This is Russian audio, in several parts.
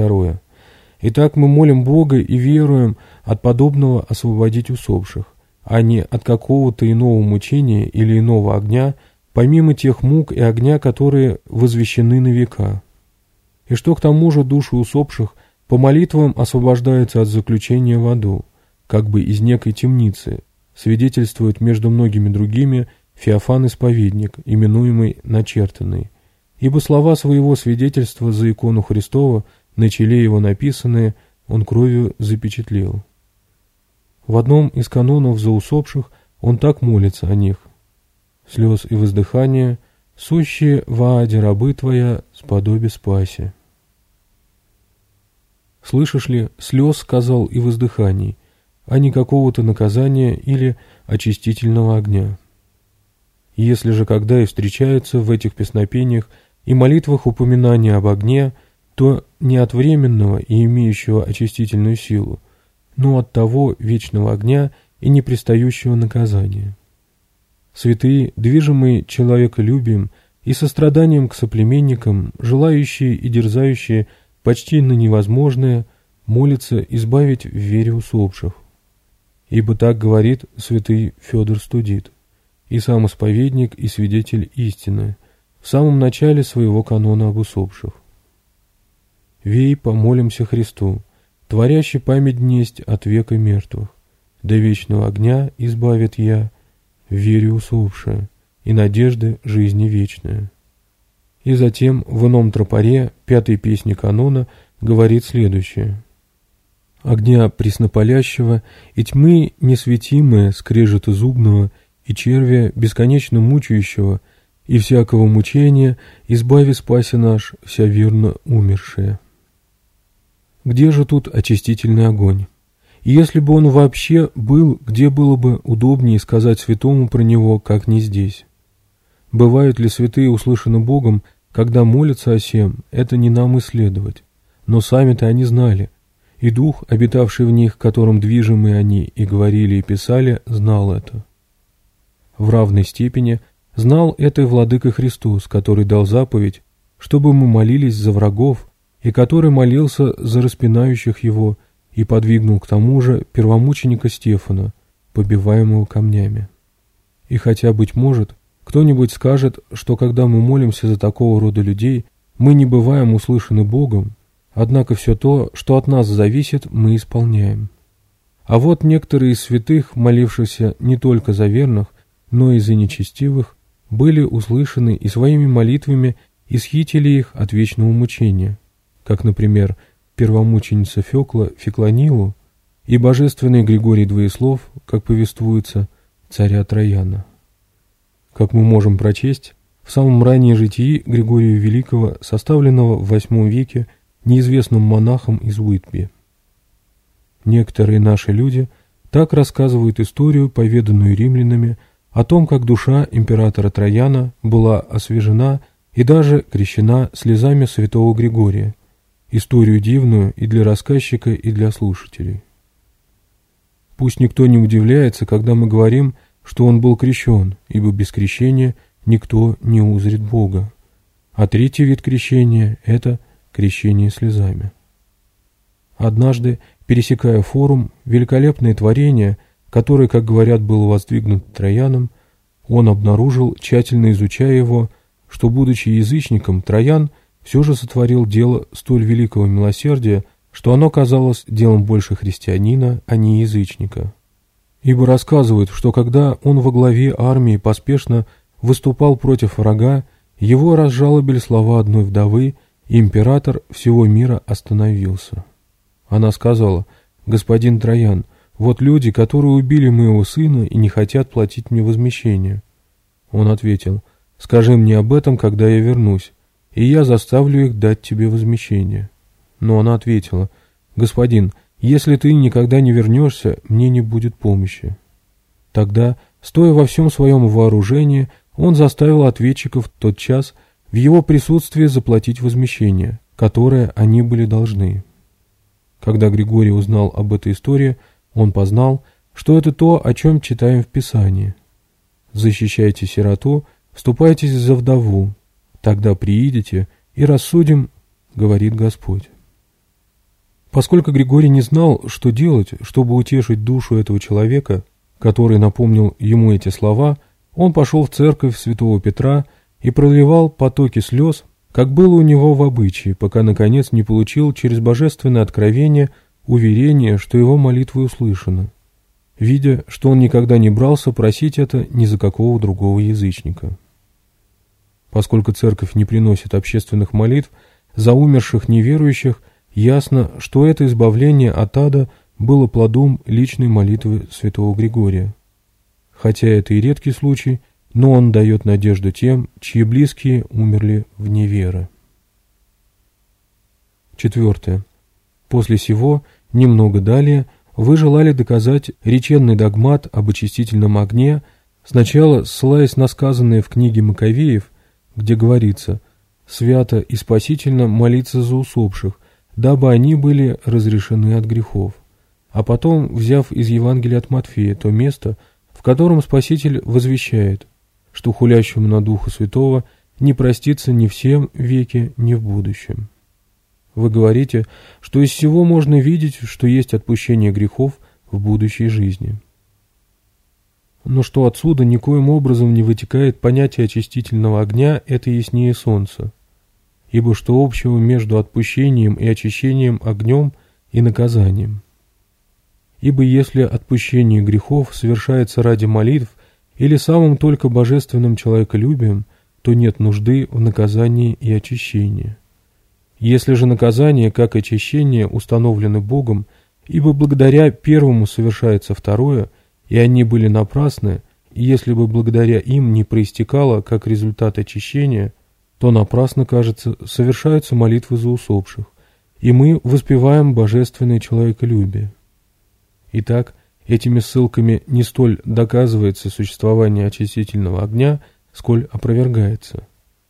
второе. Итак, мы молим Бога и веруем от подобного освободить усопших, а не от какого-то иного мучения или иного огня, помимо тех мук и огня, которые возвещены на века. И что к тому же души усопших по молитвам освобождаются от заключения в аду, как бы из некой темницы, свидетельствует между многими другими Феофан-исповедник, именуемый «начертанный». Ибо слова своего свидетельства за икону Христова – на челе его написанное он кровью запечатлел. В одном из канонов за усопших он так молится о них. Слез и воздыхания, сущие в ааде рабы твоя, сподоби спаси. Слышишь ли, слез, сказал, и воздыханий, а не какого-то наказания или очистительного огня. Если же когда и встречаются в этих песнопениях и молитвах упоминания об огне – то не от временного и имеющего очистительную силу, но от того вечного огня и непрестающего наказания. Святые, движимые человеколюбием и состраданием к соплеменникам, желающие и дерзающие почти на невозможное, молятся избавить в вере усопших. Ибо так говорит святый Федор Студит, и сам исповедник, и свидетель истины, в самом начале своего канона об усопших. Вей помолимся Христу, творящий память несть от века мертвых. До вечного огня избавит я, верю усопшая, и надежды жизни вечная. И затем в ином тропаре пятой песни канона говорит следующее. Огня преснопалящего и тьмы несветимые скрежета зубного и червя бесконечно мучающего – и всякого мучения избави спаси наш, вся верно умершая. Где же тут очистительный огонь? И если бы он вообще был, где было бы удобнее сказать святому про него, как не здесь? Бывают ли святые услышаны Богом, когда молятся о сем, это не нам исследовать. Но сами-то они знали. И дух, обитавший в них, которым движимы они и говорили, и писали, знал это. В равной степени знал это и владыка Христос, который дал заповедь, чтобы мы молились за врагов, и который молился за распинающих его и подвигнул к тому же первомученика Стефана, побиваемого камнями. И хотя, быть может, кто-нибудь скажет, что когда мы молимся за такого рода людей, мы не бываем услышаны Богом, однако все то, что от нас зависит, мы исполняем. А вот некоторые из святых, молившихся не только за верных, но и за нечестивых, были услышаны и своими молитвами исхитили их от вечного мучения как, например, первомученица Фекла Феклонилу и божественный Григорий Двоеслов, как повествуется, царя Трояна. Как мы можем прочесть, в самом раннем житии Григория Великого, составленного в VIII веке неизвестным монахом из Уитби. Некоторые наши люди так рассказывают историю, поведанную римлянами, о том, как душа императора Трояна была освежена и даже крещена слезами святого Григория, Историю дивную и для рассказчика, и для слушателей. Пусть никто не удивляется, когда мы говорим, что он был крещен, ибо без крещения никто не узрит Бога. А третий вид крещения – это крещение слезами. Однажды, пересекая форум, великолепное творение, которое, как говорят, было воздвигнуто Трояном, он обнаружил, тщательно изучая его, что, будучи язычником, Троян – все же сотворил дело столь великого милосердия, что оно казалось делом больше христианина, а не язычника. Ибо рассказывают, что когда он во главе армии поспешно выступал против врага, его разжалобили слова одной вдовы, и император всего мира остановился. Она сказала, «Господин Троян, вот люди, которые убили моего сына и не хотят платить мне возмещение». Он ответил, «Скажи мне об этом, когда я вернусь» и я заставлю их дать тебе возмещение». Но она ответила, «Господин, если ты никогда не вернешься, мне не будет помощи». Тогда, стоя во всем своем вооружении, он заставил ответчиков тот час в его присутствии заплатить возмещение, которое они были должны. Когда Григорий узнал об этой истории, он познал, что это то, о чем читаем в Писании. «Защищайте сироту, вступайтесь за вдову, Тогда приидете и рассудим, говорит Господь. Поскольку Григорий не знал, что делать, чтобы утешить душу этого человека, который напомнил ему эти слова, он пошел в церковь святого Петра и проливал потоки слез, как было у него в обычае, пока, наконец, не получил через божественное откровение уверение, что его молитва услышана, видя, что он никогда не брался просить это ни за какого другого язычника. Поскольку церковь не приносит общественных молитв за умерших неверующих, ясно, что это избавление от ада было плодом личной молитвы святого Григория. Хотя это и редкий случай, но он дает надежду тем, чьи близкие умерли в неверы. Четвертое. После сего, немного далее, вы желали доказать реченный догмат об очистительном огне, сначала ссылаясь на сказанное в книге Маковеев – где говорится «свято и спасительно молиться за усопших, дабы они были разрешены от грехов». А потом, взяв из Евангелия от Матфея то место, в котором Спаситель возвещает, что хулящему на Духа Святого не простится ни в всем веке, ни в будущем. Вы говорите, что из всего можно видеть, что есть отпущение грехов в будущей жизни но что отсюда никоим образом не вытекает понятие очистительного огня, это яснее солнца. Ибо что общего между отпущением и очищением огнем и наказанием? Ибо если отпущение грехов совершается ради молитв или самым только божественным человеколюбием, то нет нужды в наказании и очищении. Если же наказание, как очищение, установлены Богом, ибо благодаря первому совершается второе – и они были напрасны, и если бы благодаря им не проистекало, как результат очищения, то напрасно, кажется, совершаются молитвы за усопших, и мы воспеваем божественное человеколюбие. Итак, этими ссылками не столь доказывается существование очистительного огня, сколь опровергается,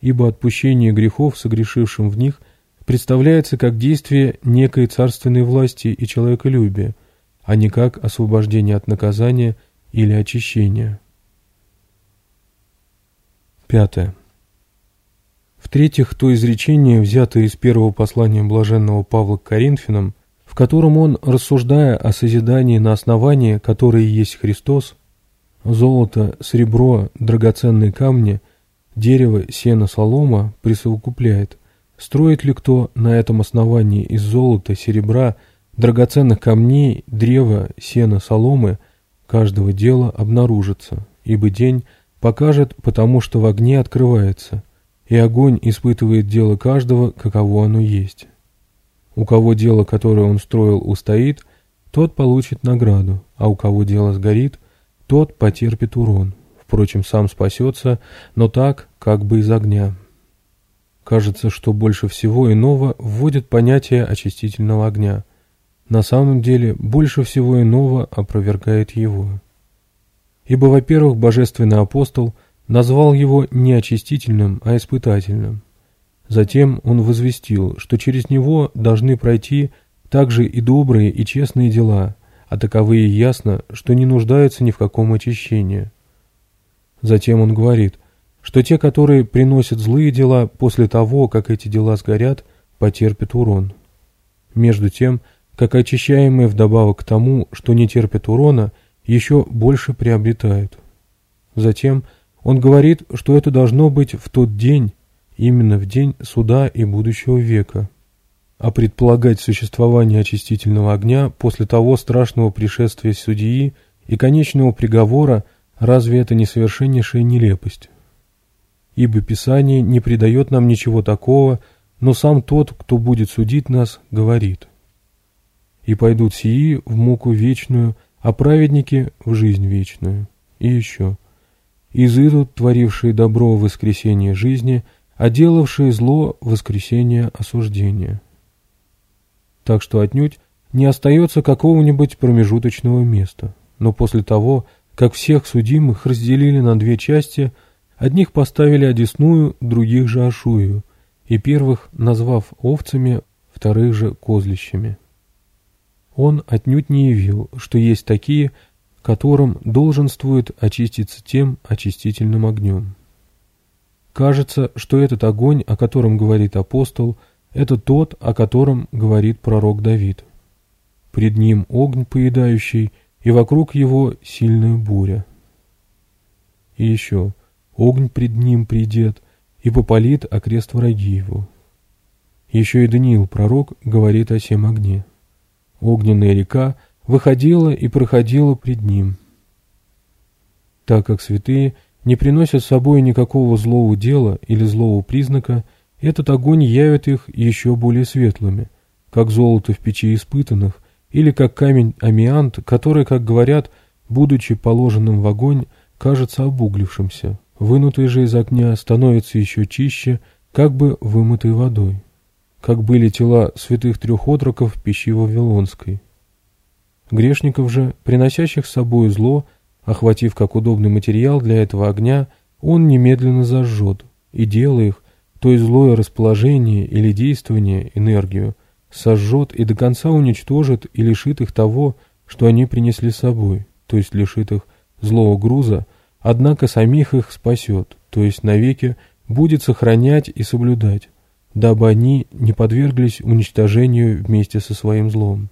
ибо отпущение грехов, согрешившим в них, представляется как действие некой царственной власти и человеколюбия – а не как освобождение от наказания или очищения. Пятое. В-третьих, то изречение, взятое из первого послания блаженного Павла к Коринфянам, в котором он, рассуждая о созидании на основании, которое есть Христос, золото, серебро, драгоценные камни, дерево, сено, солома, присовокупляет, строит ли кто на этом основании из золота, серебра, драгоценных камней, древа, сена, соломы каждого дела обнаружится, ибо день покажет, потому что в огне открывается, и огонь испытывает дело каждого, каково оно есть. У кого дело, которое он строил, устоит, тот получит награду, а у кого дело сгорит, тот потерпит урон. Впрочем, сам спасется, но так, как бы из огня. Кажется, что больше всего иного вводит понятие очистительного огня – на самом деле больше всего иного опровергает его. Ибо, во-первых, божественный апостол назвал его не очистительным, а испытательным. Затем он возвестил, что через него должны пройти также и добрые и честные дела, а таковые ясно, что не нуждаются ни в каком очищении. Затем он говорит, что те, которые приносят злые дела после того, как эти дела сгорят, потерпят урон. Между тем, как очищаемые вдобавок к тому, что не терпят урона, еще больше приобретают. Затем он говорит, что это должно быть в тот день, именно в день суда и будущего века. А предполагать существование очистительного огня после того страшного пришествия судьи и конечного приговора разве это не совершеннейшая нелепость? Ибо Писание не придает нам ничего такого, но сам тот, кто будет судить нас, говорит и пойдут сии в муку вечную, а праведники — в жизнь вечную. И еще. Изыдут, творившие добро в воскресение жизни, а делавшие зло — воскресение осуждения. Так что отнюдь не остается какого-нибудь промежуточного места. Но после того, как всех судимых разделили на две части, одних поставили одесную, других же ошую, и первых, назвав овцами, вторых же козлищами. Он отнюдь не явил, что есть такие, которым долженствует очиститься тем очистительным огнем. Кажется, что этот огонь, о котором говорит апостол, это тот, о котором говорит пророк Давид. Пред ним огонь поедающий, и вокруг его сильная буря. И еще, огонь пред ним придет, и попалит окрест враги его. Еще и Даниил, пророк, говорит о сем огне огненная река выходила и проходила пред ним. Так как святые не приносят с собой никакого злого дела или злого признака, этот огонь явит их еще более светлыми, как золото в печи испытанных, или как камень амиант, который, как говорят, будучи положенным в огонь, кажется обуглившимся, вынутый же из огня становится еще чище, как бы вымытой водой как были тела святых трех отроков в пищи Вавилонской. Грешников же, приносящих с собой зло, охватив как удобный материал для этого огня, он немедленно зажжет, и дело их, то есть злое расположение или действование, энергию, сожжет и до конца уничтожит и лишит их того, что они принесли с собой, то есть лишит их злого груза, однако самих их спасет, то есть навеки будет сохранять и соблюдать, дабы они не подверглись уничтожению вместе со своим злом.